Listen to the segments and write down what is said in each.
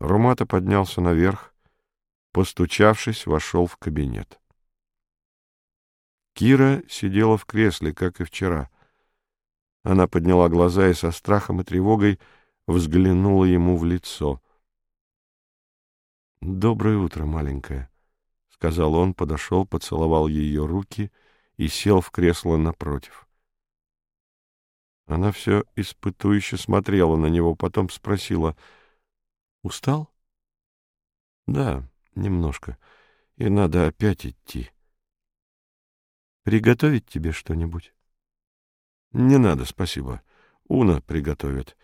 Румата поднялся наверх, постучавшись, вошел в кабинет. Кира сидела в кресле, как и вчера. Она подняла глаза и со страхом и тревогой взглянула ему в лицо. «Доброе утро, маленькая», — сказал он, подошел, поцеловал ее руки и сел в кресло напротив. Она все испытующе смотрела на него, потом спросила, «Устал?» «Да, немножко, и надо опять идти». «Приготовить тебе что-нибудь?» «Не надо, спасибо. Уна приготовит.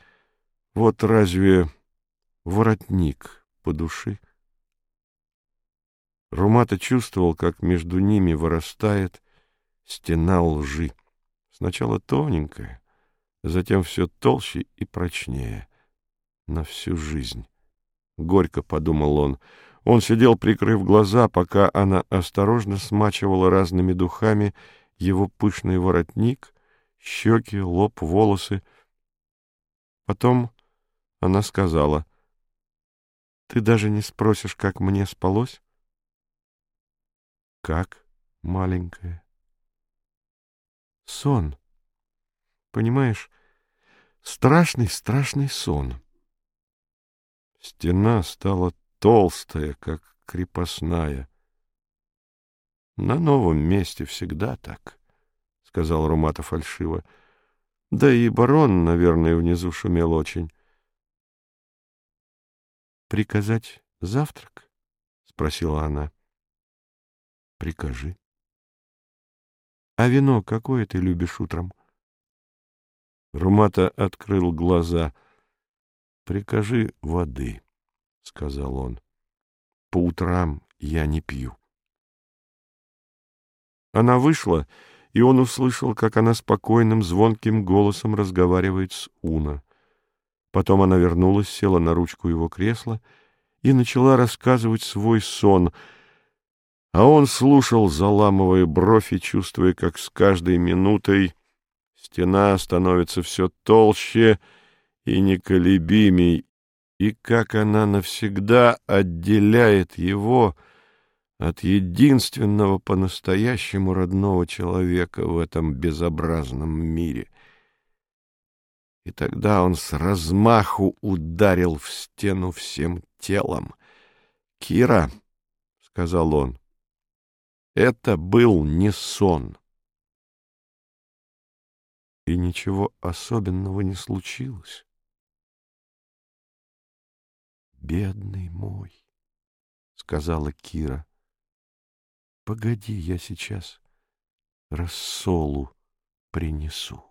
Вот разве воротник по души?» Румата чувствовал, как между ними вырастает стена лжи. Сначала тоненькая, затем все толще и прочнее. На всю жизнь. Горько подумал он. Он сидел, прикрыв глаза, пока она осторожно смачивала разными духами его пышный воротник, щеки, лоб, волосы. Потом она сказала, «Ты даже не спросишь, как мне спалось?» «Как, маленькая?» «Сон. Понимаешь, страшный-страшный сон». Стена стала толстая, как крепостная. — На новом месте всегда так, — сказал Румата фальшиво. — Да и барон, наверное, внизу шумел очень. — Приказать завтрак? — спросила она. — Прикажи. — А вино какое ты любишь утром? Румата открыл глаза. — Прикажи воды, — сказал он. По утрам я не пью. Она вышла, и он услышал, как она спокойным, звонким голосом разговаривает с Уна. Потом она вернулась, села на ручку его кресла и начала рассказывать свой сон, а он слушал, заламывая бровь и чувствуя, как с каждой минутой стена становится все толще и неколебимей, и как она навсегда отделяет его от единственного по-настоящему родного человека в этом безобразном мире. И тогда он с размаху ударил в стену всем телом. «Кира», — сказал он, — «это был не сон». И ничего особенного не случилось. Бедный мой, сказала Кира. Погоди, я сейчас рассолу принесу.